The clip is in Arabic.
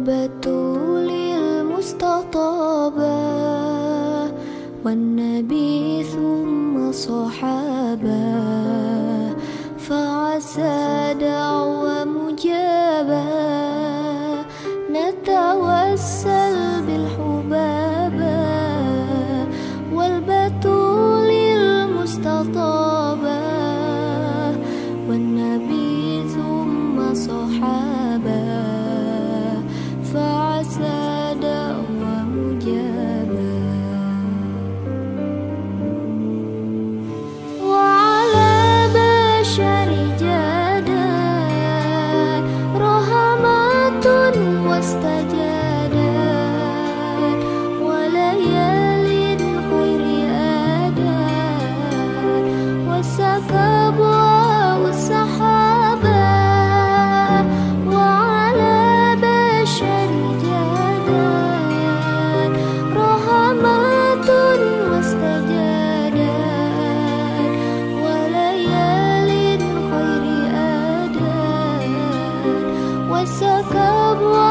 الدربة للمستطابة والنبي ثم صحابة. فعسى دعوة مجابة نتوى acabó.